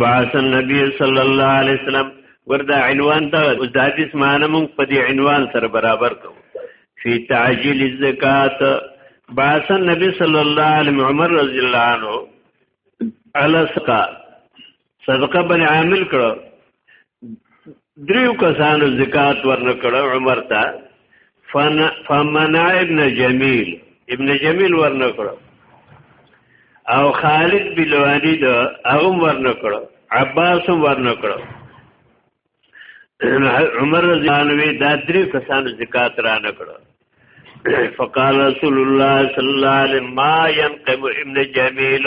بعث النبي صلی الله علیه وسلم وردا عنوان ته اوس د حدیث معنی مونږ په دې عنوان سره برابر کوو فی تعجیل الزکات بعث النبي صلی الله علیه عمر رضی الله عنه الاسقا صدقه بن عامل کړو دریو کسانو زکات ورنکړو عمر ته فمنع ابن جمیل ابن جمیل ورنکړو او خالد بن ولید هغه ورنکړو عباس ورنکړو عمر رضی الله عنه دا درې کسانو زکات را نکړو فقال رسول الله صلی الله علیه ما ينقم ابن جمیل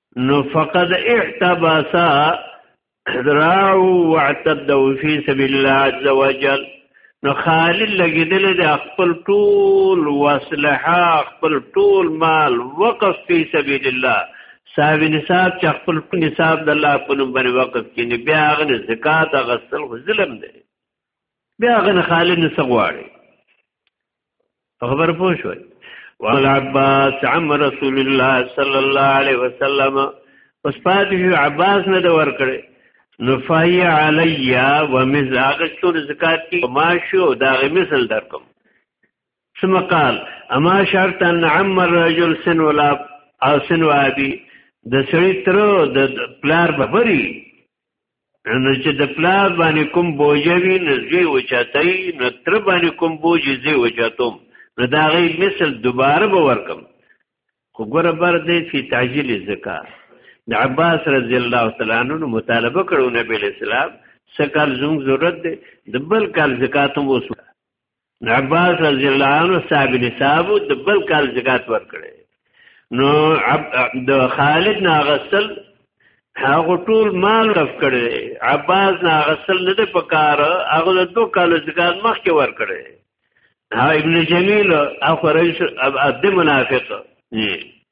نو فقد اعتبس ذراع واعتد فی سبیل الله عز وجل نو خالی لګیدل د خپل ټول وسلحه خپل ټول مال وقف فی سبیل الله صاحب نصاب چې خپل نصاب د الله په نوم باندې وقف کینی بیا غن زکات غسل ظلم دی بیا غن خالی نسغواړي خبر پوه شوي وعلى عباس عم رسول الله صلى الله عليه وسلم پس پاتې عباس نه د ورکړي نفای علی و مثل هغه څور زکات کی ما شو دا مثل درکم ثم قال اما شرط ان عم الرجل سن ولا او سن وابي د سړی تر د پلار ببري نو چې د پلار باندې کوم بوجه وي نو زوی وچاتای نو تر باندې کوم بوجه زوی وچاتوم نو دا غي مثل دوباره به ورکم خو ګوره بر دی فی تعجیل زکا د عباس رضی الله تعالی عنہ مطالبه کړو نبی اسلام سکال زوم ضرورت دی د بل کال زکات هم وسو عباس رضی الله عنه صاحب نصاب د بل کال زکات ورکړي نو د خالد ناغسل هغه ټول مال رف کړي عباس ناغسل نه د پکار هغه د دوه کال زکات مخکې ورکړي ها ابن جمیل اخو رئیس عبد منافق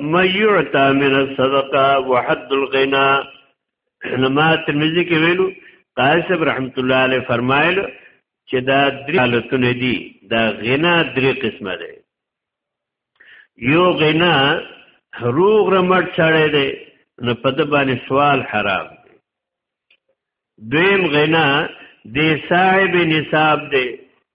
ما يعطى من الصدقه وحد الغنا نما ترمذی کې ویلو قاسب رحمت الله علیه فرمایل چې دا درې حالتونه دي دا غنا درې قسمه ده یو غنا روغ رمټ چړې ده نو په د باندې سوال حرام دی دویم غنا د صاحب نصاب دی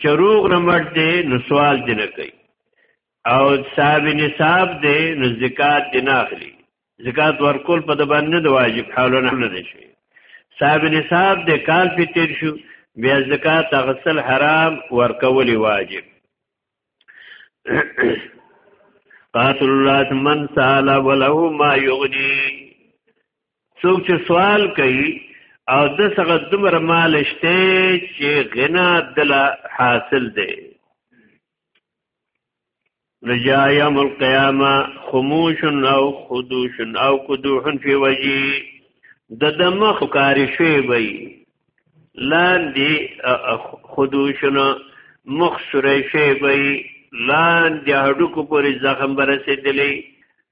چې روغ رمټ دی نو سوال دی نه کوي او صاحب نصاب دی نو زکات دی نه اخلي زکات ورکول په د باندې د واجب حالونه نه دي شي صاحب نصاب دی کال په تیر شو بیا زکات غسل حرام ورکول واجب قاتل الله من سال وله ما یغنی څوک چې سوال کوي او د څنګه دومره مال شته چې غنا دل حاصل دی رجا یوم القیامه خموش او خدوش او قدوح فی وجی د دمخ کاری شوی وي لاندې خدوشنا مخ سره شوی وي لاندې هډوکو پورې زخم برسېدلی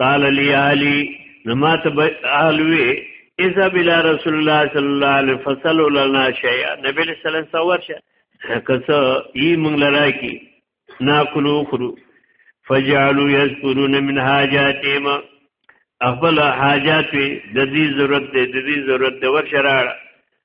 قال لي علي نما ته علوي اذا بلا رسول الله صلى الله عليه وسلم لنا شيئا نبي صلى الله عليه وسلم ورشه کسه یې مونږ لرا کی ناکلو خرو فجعلوا يذكرون من حاجاتهم خپل حاجات د دې ضرورت دی د دې ضرورت دی ورشراړه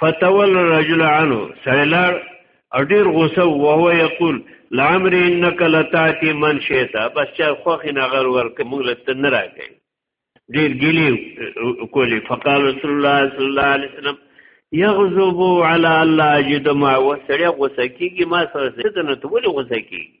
فتول الرجل عنه سړی لاړ او ډیر غوسه او هو یقول لامر انک لتاتی من شیتا بس چا خوخ نه غر ورک موږ لته نه راکې ډیر ګلی کولی فقال رسول الله صلی الله علیه وسلم یغضب علی الله اجد ما وسړی غوسه کیږي ما سره څه نه ته ولې غوسه کیږي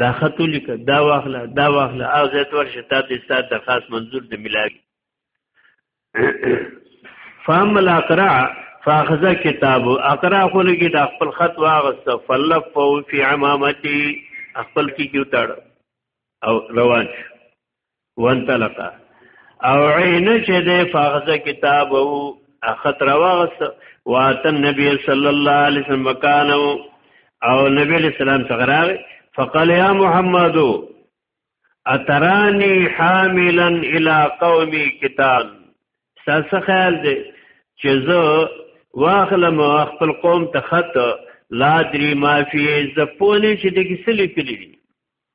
دا خط ولیکه دا واخله دا واخله او زه ته ورشه تا ته ستاسو درخواست منظور دی ملاوي فهم الاقرا فاخذ کتاب اقرا خو لګي د خپل خط واغسته فلف فو فی عمامتي خپل کی کیو تاړ او روان وانطلق او عین چې د فاغز کتاب او اخطر واغس واتن نبی صلی الله علیه وسلم مکان او نبی علیہ السلام څنګه راغی فقال یا محمد اترانی حاملا الى قومي کتاب ساسه خیال دی چې زه واخلم خپل قوم ته خط لا دري مافي زپونی چې د کیسې لیکلي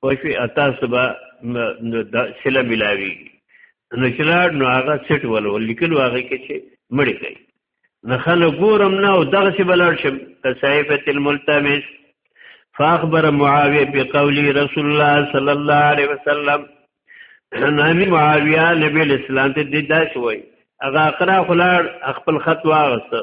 پوه شوې تاسو به سله ملاویږي نو چې لاړ نو هغه سټ ول لیکلو هغه کې چې مړی کوي نه خل ګورم نه او دغه څه بلار شم تصحیفه الملتمس فاخبر معاویه بقول رسول الله صلی الله علیه وسلم نبی معاویه نبی اسلام ته دې دا شوی هغه اقرا خلار خپل خط واغسته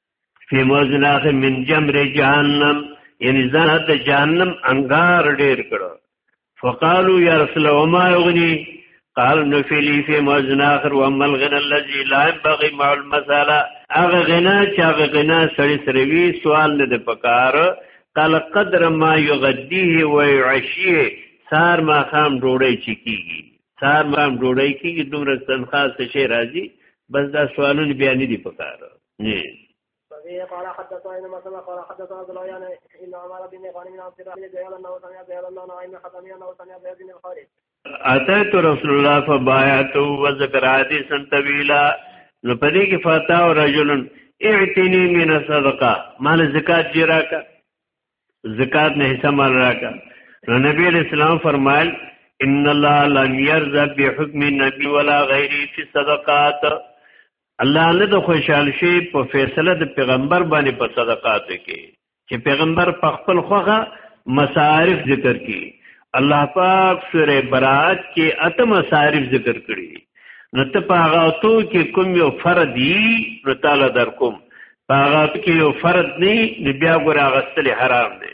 فی موزلاخ من جمر جهنم یعنی زنه د جهنم انګار ډیر کړو فقالو یا رسول الله ما یغنی قال نفلی فی موزن اخر و اما الغنا الذي لا ينبغي مع المساله اغه غنا چا غنا سړی سره وی سوال نه د پکار قال قدر ما یغدیه و یعشیه سار ما خام ډوړی چکیږي سار ما ډوړی کیږي دومره تنخواه څه شي راځي بس دا سوالونه بیان دي پکاره جی وفيه قال حدثنا ابن مسلم قال حدثنا عبد الله يعني ان عمر بن غني بن عبد الله جعل انه سمع جعل الله نعيم حكمي انه سمع زيد بن الخالد اتيت رسول الله فبايعته وذكر حديثا طويلا نو پدې کې فاتا او رجلن اعتني من صدقه مال زکات جی راکا زکات نه حصہ مال راکا نو نبی اسلام فرمایل ان الله لم يرزق بحكم النبي ولا غيره في الصدقات الله نه د خوشحال شي په فیصله د پیغمبر باندې په صدقات کې چې پیغمبر په خپل خوغه مصارف ذکر کړي الله پاک سوره برات کې اته مصارف ذکر کړي نو ته په هغه تو کې کوم یو فرد دی نو تعالی در کوم په هغه کې یو فرد نه نو بیا ګور هغه ستل حرام دی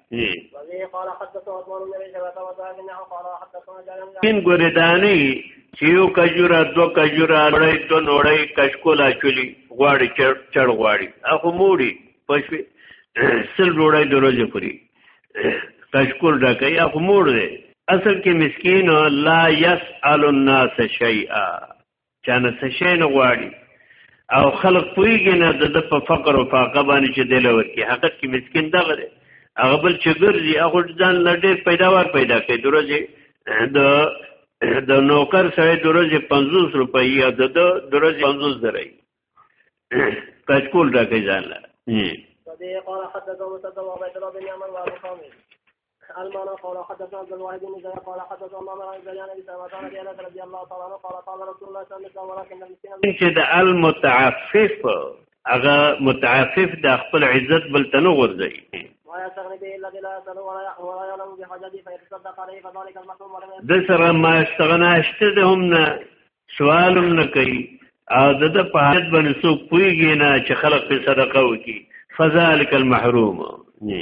پین ګورې دانی چې یو کجوره دو کجوره لړۍ دو نوړۍ کشکولا چولی غواړي چړ چړ غواړي اخو موړي پښې سل ډوړی د ورځې خوري کشکول ډکه یا خو مور دی اصل کې مسکین لا یسأل الناس شیئا چانه څه شي نه غواړي او خلق پویږي نه د په فقر او فاقه باندې چې دل ورکی حقیقت کې مسكين دغه دی هغه بل چې ګرځي هغه ځان لډې پیداوار پیدا کوي دروځي د د نوکر سره دروځي 50 روپۍ یا د دروځي 50 درې کچکول راکې ځان لا قال حدثنا مسدد وعبيد الله بن عمر وابو خامس المعنى قال حدثنا عبد الواحد بن زياد قال حدثنا عمر عن زيان بن سلمة عن ابي انس رضي الله تعالى عنه قال قال رسول الله صلى الله عليه وسلم ولكن المسكين چې د المتعفف هغه متعفف د خپل عزت بل تنه غورځي د سره ما استغنا اشته ده هم نه سوال هم نه کوي او د د په حالت باندې څوک پويږي نه چې خلق په صدقه وکي فذلک المحروم نه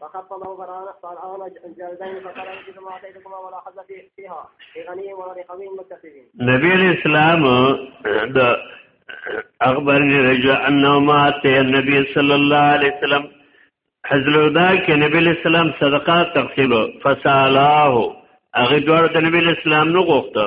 فخطبه فرعون فرعون جلدين فقال انجزوا ما اتيتكما ولا حظ فيها في غني ولا بقوي متفقين نبي الاسلام د اخبرني رجل انه ما اتي النبي صلى الله عليه وسلم حضرت دا کې نبی الاسلام صدقه تقسیم فسالاه هغه دوړ د نبی الاسلام نو غوښته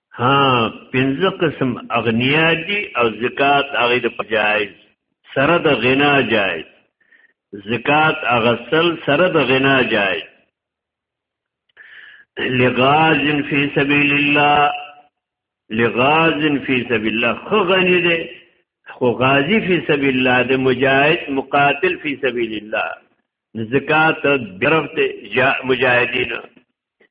ها پنځه قسم اغنیا دي او زکات هغه د جایز سره د غنا جایز زکات اغسل سره د غنا جایز لغاز فی سبیل الله لغاز فی سبیل الله خو غنی دی خو غازی فی سبیل الله د مجاهد مقاتل فی سبیل الله زکات درفت مجاهدین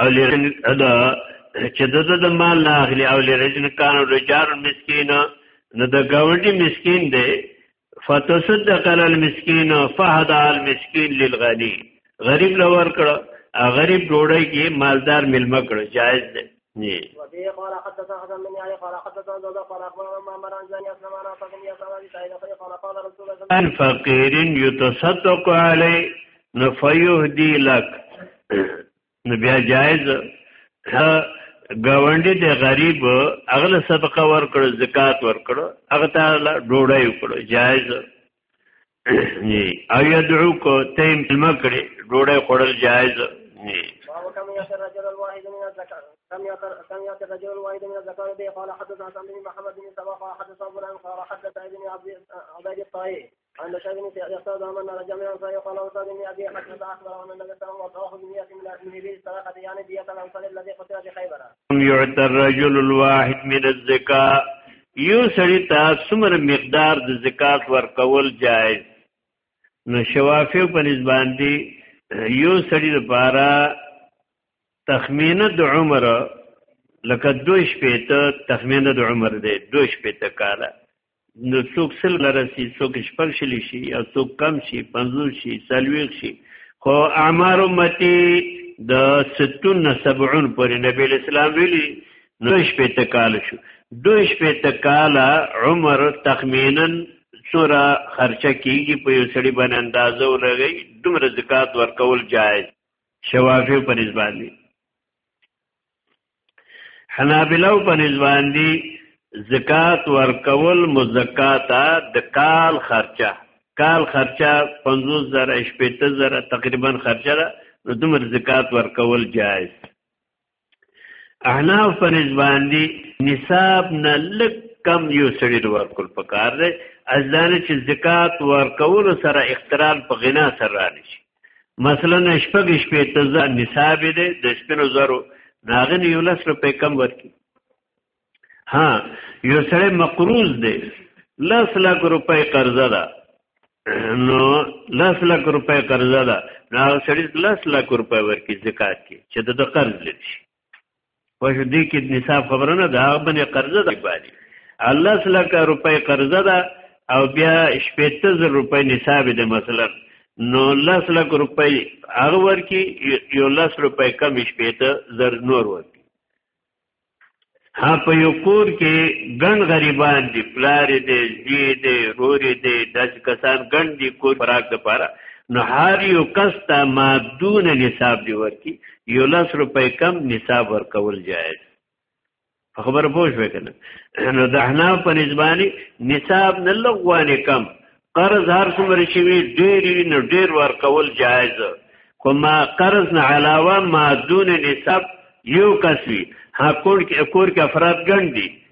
او لرجل ادا چې د د مال نه اخلي او لرجل کان رجال مسکین نو د گاونډي مسکین دی فتصدق علی المسکین فهدا المسکین للغنی غریب لور کړه غریب ډوړی کې مالدار ملما کړه جایز دی ني وبه قال حدثنا حسن بن علي قال حدثنا زاد قال اخبرنا معمر عن زاني اسلم انا فقير يا سعد سعيد قال قال رسول الله الفقير يتصدق عليه نو فیهدی لک نو بیا جایز گاونډي د غریب اغله صدقه ورکړو زکات ورکړو هغه ته ډوډۍ وکړو جایز ني او يدعو کو تیم مکړي ډوډۍ خوړل جایز ني سمعت الرجل الواحد من الذكر به قال حدثنا سعد بن محمد بن سباق حدثنا فلان قال حدثنا ابن عبد الطائي عن بشر بن سعد يقتاد امن على جميع الانصار يقال له سعد بن ابي حسن اخبره ان النبي صلى الله عليه وسلم وقاه بنية من اهله الصدقه يعني دية الانصار الذي قتل في خيبر. يعطى الرجل الواحد من الزكاه یو سړی ته څومره مقدار د زکات ورکول جایز نو شوافی په نسبان دی یو سړی لپاره تخمینه د عمر لکه دوش پیته تخمینه د عمر دی دوش پیته کاله نو څوک سل لره شي څوک شپږ شل شي او څوک کم شي پنځوس شي څلوېښت شي خو اعمار امتي د ستون نه سبعون پورې نبی اسلام ویلي نو شپې ته کال شو دوه شپې ته کال عمر تخمینا سوره خرچه کیږي په یو سړي باندې اندازه ولګي دومره زکات ورکول جایز شوافی پر ځبالي حنابلو په نسبان دي زکات ورکول مزکاتا د کال خرچه کال خرچه 50 زره شپته زره تقریبا خرچه ده نو دمر زکات ورکول جایز احناف په نسبان دي نصاب نه لک کم یو سړي ورکول پکار دی ازدان چې زکات ورکول سره اختلال په غنا سره رانشي مثلا شپږ شپې ته ځان نصاب دی د سپینو زرو ناغن یو لس روپې کم ورکی ها یو سره مقروض دی لس لک روپې قرضه ده نو لس لک روپې قرضه ده نو سړی لس لک روپې ورکی زکات کې چې د قرض لري پښه دې کې نصاب خبره نه ده هغه باندې قرضه ده باندې الله سلا کا روپۍ قرضه ده او بیا شپېته زر روپۍ نصاب ده مثلا نو لس لک روپۍ هغه ورکی یو لس روپۍ کم شپېته زر نور ورکی ها په یو کور کې ګڼ غریبان دي پلار دي زی دي رور دي داس کسان ګڼ دي کور پراک د پاره نو هر یو کس ته ما دون نصاب دی ورکی یو لس روپۍ کم نصاب ورکول جایز په خبر پوه شوې کنه نو د احناف په نسبانه نصاب نه لغوانه کم قرض هر څومره شي ډېر نه ډېر ورکول جایز خو ما قرض نه علاوه ما دون نصاب یو کسوي ها کور کې کور کې افراد ګڼ دي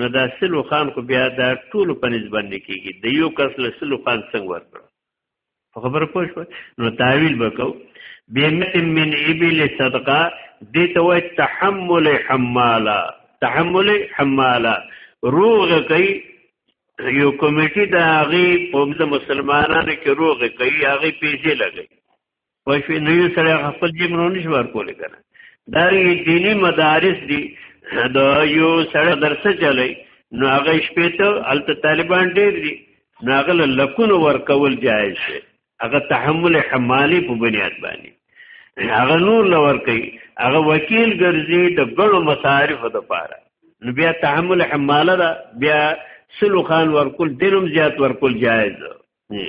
نو دا سلو خان خو بیا دا ټول په نسبت نه کیږي د یو کس له سلو خان څنګه ورکړ په خبره پوه شو نو تعویل وکاو بیمت من ابل صدقه دې ته وای تحمل حمالا تحمل حمالا روغ کوي یو کمیټه د هغه په مسلمانانو کې روغ کوي هغه پیسې لګي پوه شوې نو یو سره خپل جیب نو نشي ورکول کنه دا دینی مدارس دي دا یو سره درس چلی نو هغه شپې ته الته طالبان ډېر دي نو هغه لکونه ورکول جایز شي هغه تحمل حمالي په بنیاد باندې هغه نور لور کوي هغه وکیل ګرځي د ګڼو مصارف د پاره نو بیا تحمل حماله دا بیا سلو خان ورکول دینم زیات ورکول جایز نه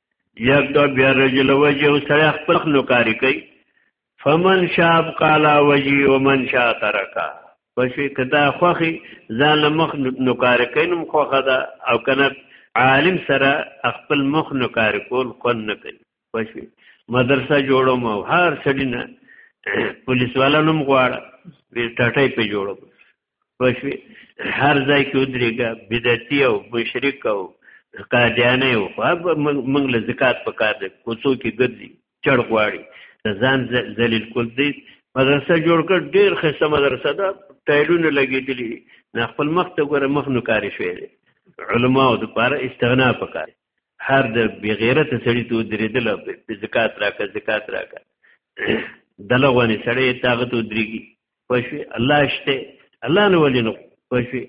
یبدا بیا رجل وجه او سره خپل خلو کاری کوي فمن شاب قالا وجی ومن شا ترکا پښې کدا خوخي ځان له مخ نو کار کینم خوخه دا او کنه عالم سره خپل مخ نو کار کول کون نه کوي پښې مدرسه جوړوم او هر سړی نه پولیس والا نوم غواړه وی ټټای په جوړوم پښوی هر ځای کې ودرېګا بدعتي او مشرک او قادیانه او خو موږ له زکات په کار دی کوڅو کې ګرځي چړ غواړي ځان ذلیل کول دی مدرسه جوړ کړ ډیر خسته مدرسه ده ټایلونه لګېدلي نه خپل مخ ته ګوره مخ نو کاری شوی دی علماو د پاره استغنا پکار هر د بغیرت سړی ته درېدل په زکات راکا زکات راکا دلغونی سړی تاغه ته درېږي پښوی الله شته الله نو ولې نو پښوی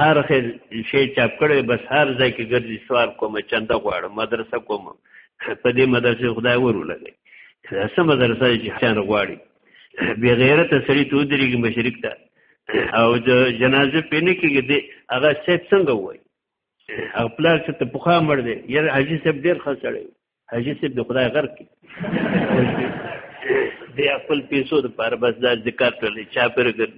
هر خیر شی چاپ کړي بس هر ځای کې ګرځي سوال کوم چنده غواړم مدرسه کوم په دې مدرسې خدای ورولګي سم مدرسه چې چان غواړي بغیرت سړی ته درېږي مشرک ته او د جنازه پینې کېږي هغه څه څنګه وایي هغه پلار چې ته پخوا مړ دی یاره حاجي صاحب ډېر ښه سړی حاجي صاحب د خدای غر کې د خپل پیسو د پاره بس دا ذکر ټولې چا پر ګر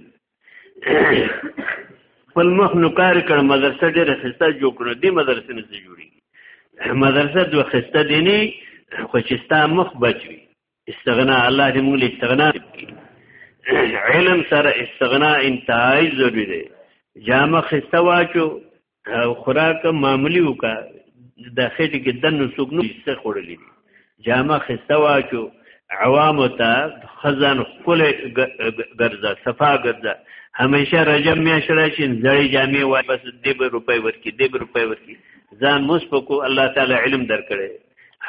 خپل مخ نو کار کړ مدرسه ډېره خسته جوړ کړ دې مدرسې نه جوړي مدرسه دوه خسته دي نه خو چې ستا مخ بچوي استغنا الله دې موږ له استغنا علم سره استغنا انتهای ضروری دی جامه خسته واچو خوراک معمولی وکا د خېټې کې دنه سوق نو څه خورلې جامه خسته واچو عوام ته خزان خپل ګرځا صفا ګرځا همیشه رجب میاشت راشي زړې جامې وای بس دې به روپۍ ورکی دې به روپۍ ورکی ځان مس پکو الله تعالی علم درکړي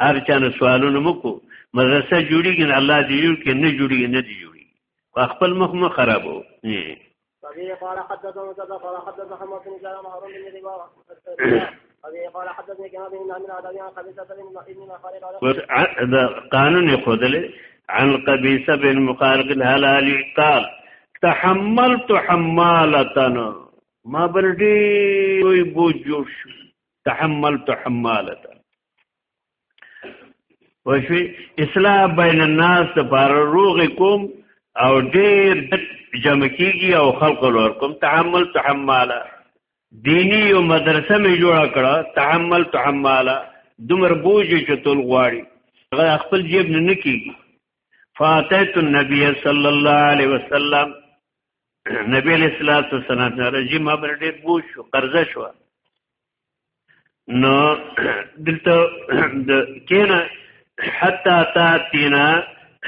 هر چا نه سوالونه مکو مدرسه جوړیږي نه الله دې جوړ کې نه جوړیږي نه دې جوړي خپل مخ مو خرابو نه ابي قال حدثنا كذا قال حدثنا محمد بن سلام هارون بن ربا ابي قال حدثنا كما بن من عدد عن قبيصه بن ابن مخارق قانون يقول عن قبيصه بن مخارق الهلالي قال تحملت حمالتنا ما بردي وي بوجوش تحملت حمالتا وشوی اصلاح بین الناس لپاره روغ کوم او ډیر جمع کیږي او خلق لور کوم تحمل تحمالا دینی او مدرسه می جوړ کړه تحمل تحمالا دمر بوج چتول غواړي هغه خپل جیب نه نکیږي فاتت النبی صلی الله علیه وسلم نبی علیہ الصلوۃ والسلام دا رجی ما بر ډیر بو شو قرضه شو نو دلته د کینا حتا تا تینا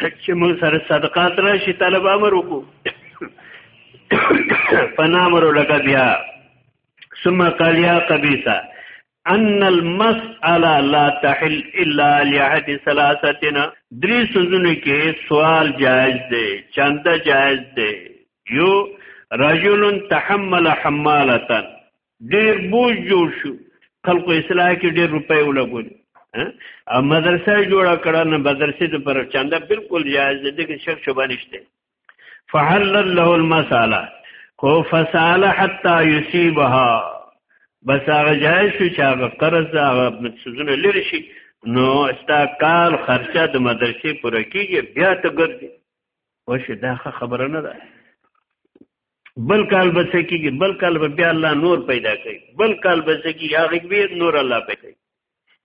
چې موږ سره صدقات راشي طلب امر وکړو فنامر لك بها ثم قال يا قبيصه ان المسأله لا تحل الا لعهد ثلاثتنا درې سوزونه کې سوال جائز دی چنده جائز دی یو رجل تحمل حمالتا ډیر بوج جوړ شو خلکو اصلاح کې ډیر روپۍ ولګول ا مدرسه جوړه کړه نه مدرسې ته پر چنده بالکل جائز دی چې شک شوبه نشته فعلل له المساله کو فسال حتا یصيبها بس هغه جای شو چې هغه قرض هغه سوزونه لري شي نو استا کال خرچه د مدرسې پوره کیږي بیا ته ګرځي وشه دا خبره نه ده بل کال بس کیږي بل کال بیا الله نور پیدا کوي بل کال بس کیږي هغه بیا نور الله پیدا کوي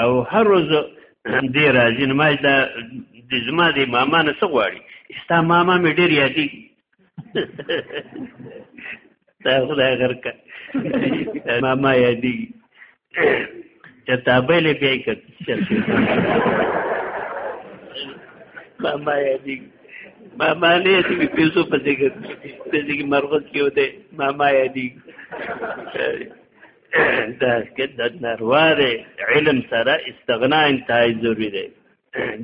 او هر روز دی راځي نو ما دا د زما د ماما نه څه غواړي ستا ماما مې ډېر یادي دا خدای غرکه ماما یادي چې تابلې بیا کړ ماما یادي ماما نه یادي په پیسو په دې کې په دې کې مرغوت کې وته ماما یادي دا د نروارې علم سره استغنا انتهای ضروری دی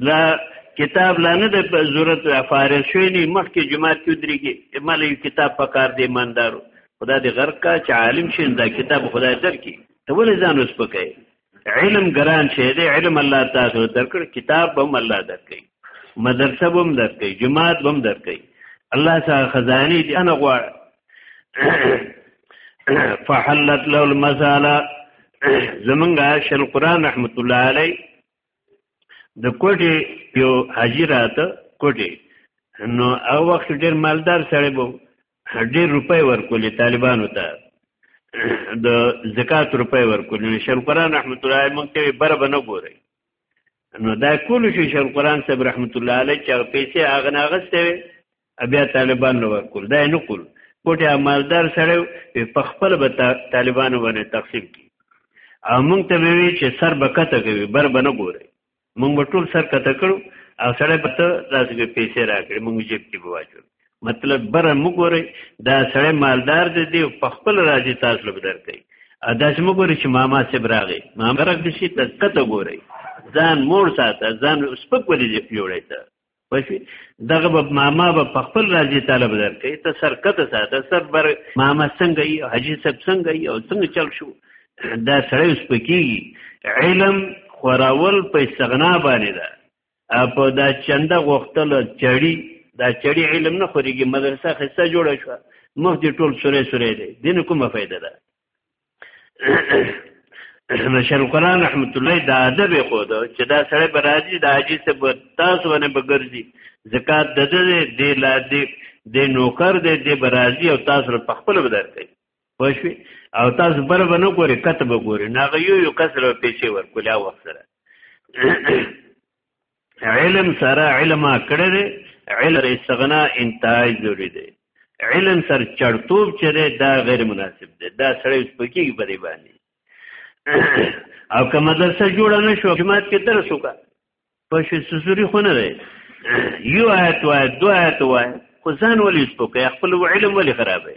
لا کتاب لا نه د ضرورت فارغ شوی نه مخکې جماعت کې درېږي مال یو کتاب په کار دی ایماندارو خدا دې غرق کا چې عالم شین دا کتاب خدای درکې ته ولې ځان اوس پکې علم ګران شی دی علم الله تعالی درکړ کتاب هم الله درکې مدرسه هم درکې جماعت هم درکې الله تعالی خزانه دې انا غواړي فحلت له المساله زمونږ شل قران رحمت الله علی د کوټي یو حاجی راته کوټي نو او وخت ډیر مالدار سړی وو ډیر روپۍ ورکولې طالبانو ته د زکات روپۍ ورکولې شل قران رحمت الله علی مونږ ته بر بنه ګوري نو دا کول شي شل قران صاحب رحمت الله علی چې پیسې اغناغسته بیا طالبان له ورکول دا یې نه کول کوټه مالدار سره په خپل به طالبان باندې تقسیم کی او مونږ ته وی چې سر بکته کوي بر بنه ګوري مونږ به ټول سر کته کړو او سره به ته داسې به پیسې راکړي مونږ جیب کې به واچو مطلب بر مو ګوري دا سره مالدار دی دی په خپل راځي تاسو لګ درکې ادا چې مو ګوري چې ماما سي براغي ماما راګ دي شي تاسو کته ګوري ځان مور ساته ځان سپک ولې جوړې ته پښې دغه به ماما به په خپل راځي طالب درکې ته سرکته ساته سر بر ماما څنګه یې حاجی صاحب څنګه یې او څنګه چل شو دا سړی اوس پکې علم خوراول په استغنا باندې ده په دا چنده غوښتل چړي دا چړي علم نه خوريږي مدرسه خسته جوړه شو مخ دې ټول سورې سورې دي دین کومه فائدہ ده نو شیخ القرآن رحمت الله دا ادب خو دا چې دا سړی به راځي دا حاجي صاحب تاسو باندې به ګرځي زکات د دې دی لا دی د نوکر دی دی به راځي او تاسو په خپل به درکړي پښوی او تاسو بر به نه ګوري کته به ګوري ناغه یو یو کسر پیسې ورکول او وخت سره علم سره علم کړی دی علم استغنا انتهای ضروری دی علم سر چړتوب چره دا غیر مناسب دی دا سړی سپکی په دی باندې او که مدرسه جوړه نه شو جماعت کې درس وکړه په شې سوري خو نه دی یو آیت وای دو آیت وای خو ځان ولې سپکه خپل علم ولې خرابې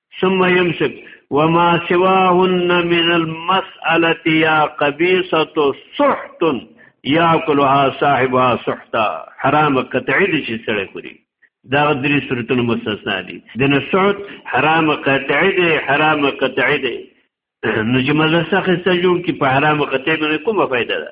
ثم يمسك وما سواهن من المسألة يا قبيصة سحت ياكلها صاحبها سحتا حرام قطعي دي چې سره خوري دا درې صورتونه مستثنا دي د نسعت حرام قطعي دي حرام قطعي دي نو چې مدرسه خسته جوړ کی په حرام قطعي باندې کومه فائدہ ده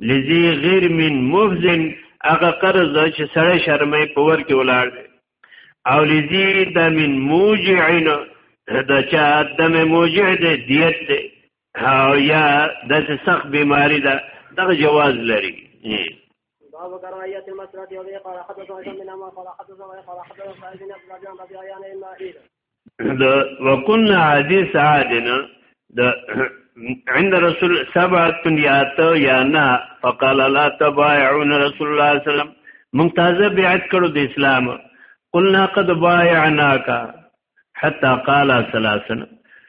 لذي غیر من مفزن هغه قرض ده چې سړی شرمې په ور کې ولاړ دی او لذي د من موجعن د چا دم موجع دی دیت دی او یا د سخت بیماری ده دغه جواز لري باب كراهية المسرد وبه قال حدثنا هشام بن عمر قال حدثنا قال حدثنا سعيد بن عبد الله بن ربيعه عن المائده د وکنا حدیث عادنا د عند رسول سبعه یات یا نا فقال لا تبايعون رسول الله صلی الله علیه وسلم ممتازه بیعت کړو د اسلام قلنا قد بايعناك حتى قال ثلاثا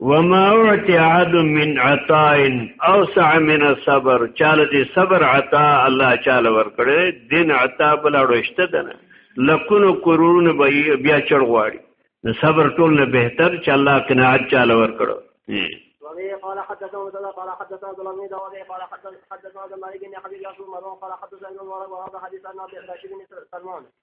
وما اعطي عد من عطاء اوسع من الصبر چاله دي صبر عطا الله چاله ور کړې دین عطا بل اړوشته ده نه لکونو کرون بیا چړ غواړي نو صبر ټول نه بهتر چې الله قناعت چاله ور کړو وبه قال حدثنا مسدد قال حدثنا عبد الله بن داود قال حدثنا عبد الملك بن حبيب ياسر مروان قال حدثنا ابن المبارك وهذا حديث عن عبد الله بن سلمان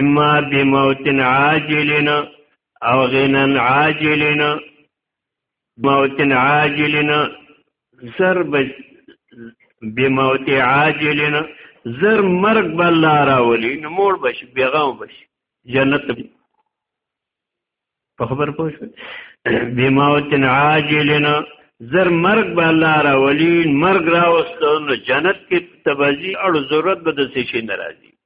اما بموت عاجلن او غنا عاجلن موت عاجلن ضرب بموت عاجلن زر مرګ بل راولي نو مور بشي بیغام بشي جنت په خبر پوه شو بموت عاجلن زر مرګ به الله را ولي مرګ را وستو نو جنت کې تبازي او ضرورت به د څه شي ناراضي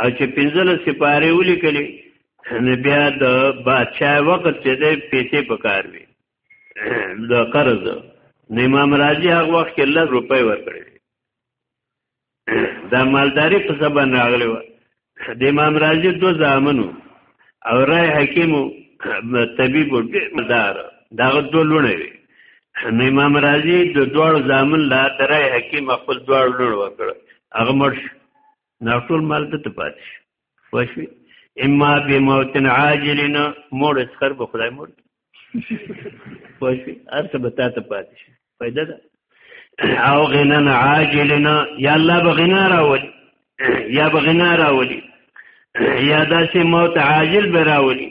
او چې پنځله سپاره ولیکلې نو بیا د بادشاہ وخت چې د پیسې پکار وي د قرض نو امام راضي هغه وخت کې لږ روپۍ ورکړي دا مالداري په سبا راغلی و د امام راضي دو ځامنو او رای حکیم طبيب دار دا دو لونه وي نو امام راضي د دوړ ځامن لا درای حکیم خپل دوړ لونه وکړ هغه مرش نه ټول مال د ته پاتې شي وشوي اما به موت عاجل نه مور اسخر به خدای مور وشوي ارته به تا ته پاتې شي پیدا ده او غنا عاجل نه یا الله به غنا راولي یا به غنا راولي یا داسې موت عاجل به راولي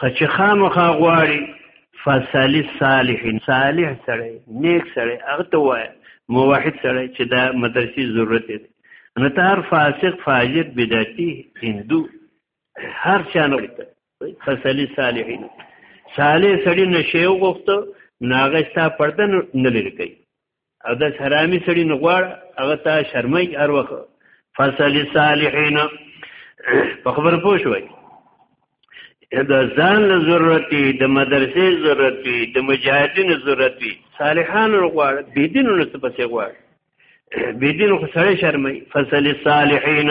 خچ خامخا غواړي فصلی صالح صالح سره نیک سره هغه ته وای موحد سره چې دا مدرسې ضرورت دی نو ته هر فاسق فاجر بدعتي هندو هر چا نه فصلی صالح صالح سړی نشه وغوښته ناغه ستا پردن نه لری کوي او د حرامي سړي نه غواړه هغه ته شرمای هر وخت فصل صالحین په خبر پوه شوي د ځان له ضرورت دی د مدرسې ضرورت دی د مجاهدینو ضرورت دی صالحانو غواړه بيدینو نه څه پسې غواړه بيدینو خو سړی شرمای فصل صالحین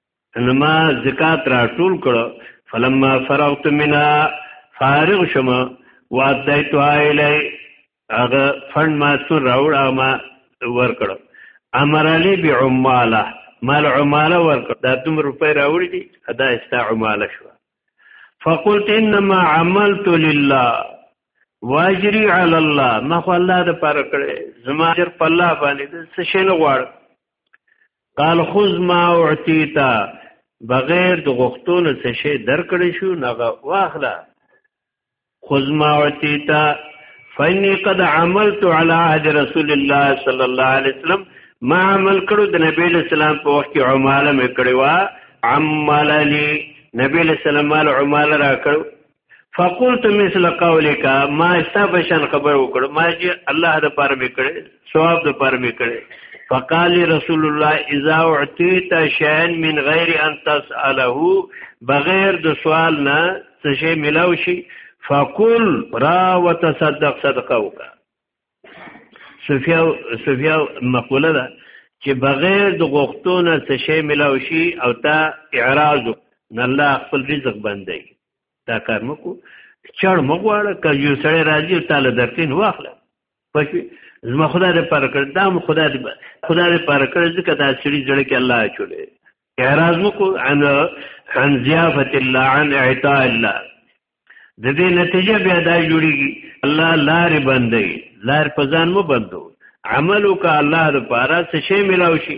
نو ما زکات را ټول کړ فلما فرغت منا فارغ شم وادیت علی هغه فند ما سن راوړ ما ور کړ امر علی بعماله مال عماله ور کړ دا دوم روپۍ راوړي دي ادا استا عماله شو فقلت انما عملت لله واجری علی الله ما خو الله د پاره کړې زما اجر په الله باندې څه شي نه غواړم قال خذ ما اعطيتا بغیر د غختونو څه شي درکړې شو نغه واخله خذ ما اعطيتا فإني قد عملت على عهد رسول الله صلى الله عليه وسلم ما عمل کړو د نبی له سلام په وخت کې عماله مې کړې وا عمل لي نبی له سلام مال عماله را کړو فقلت مثل قولك ما استا بشن خبر وکړ ما چې الله د پاره مې کړې ثواب د پاره مې کړې فقال رسول الله اذا اعطيت شيئا من غير ان تساله بغیر د سوال نه څه شي ملاو شي فقل را وتصدق صدقه وکا سفیا سفیا مقوله ده چې بغیر د غوښتو نه څه شي ملاو شي او تا اعراض نه الله خپل رزق بندي دا کار مکو چړ مغواړه که یو سړی راځي او تعالی درتین واخله پښې زما خدای دې پر کړ دا مو خدای دې خدای دې پر کړ ځکه دا سړي جوړ کې الله چولې اعراض مکو عن عن ضیافت الله عن اعطاء الله د دې نتیجه بیا دا جوړیږي الله لار بندي لار په ځان مو بندو عملو کا الله لپاره څه شی ملاوي شي